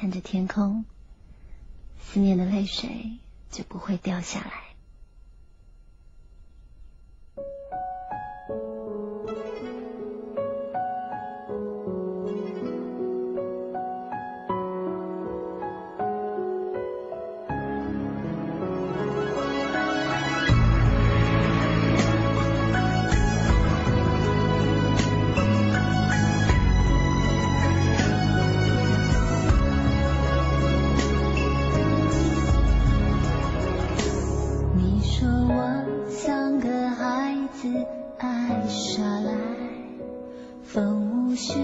看着天空思念的泪水就不会掉下来。自爱耍赖，风无须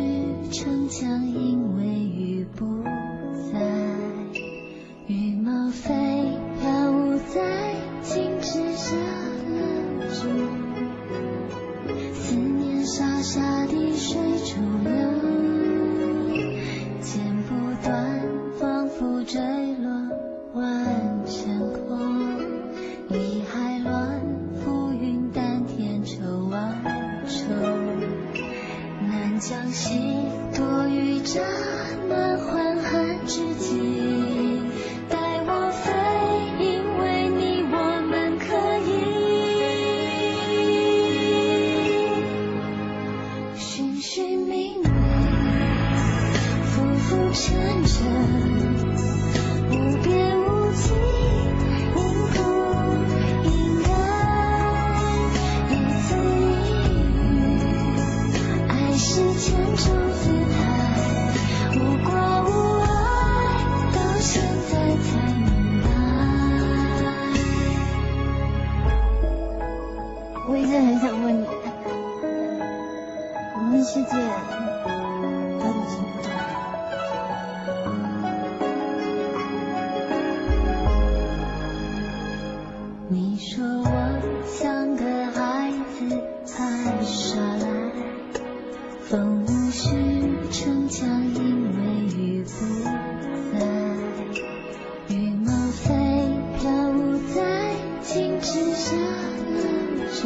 逞强，因为雨不在。羽毛飞，飘舞在静止下冷住，思念傻傻的水中流。将心多于乍暖还寒之际，带我飞。因为你，我们可以寻寻觅觅，浮浮沉沉。我一直很想问你，我们的世界到底重不重要？你说我像个孩子，太傻，风无需。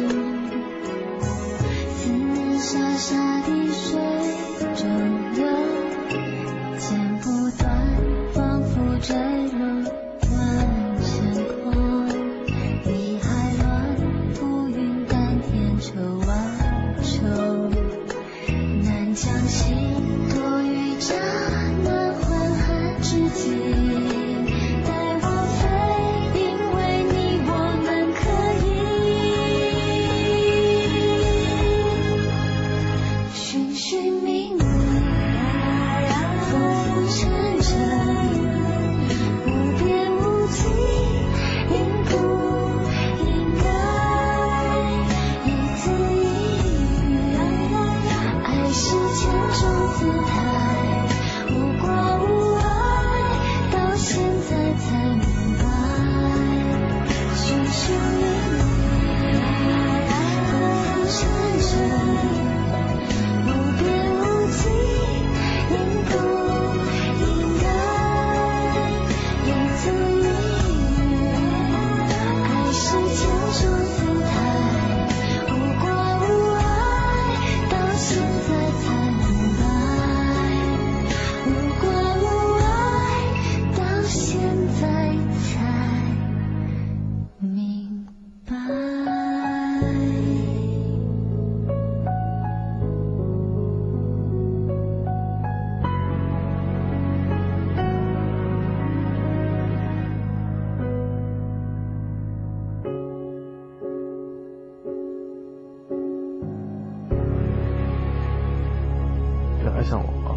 我自傻傻地说。you. 爱上我吗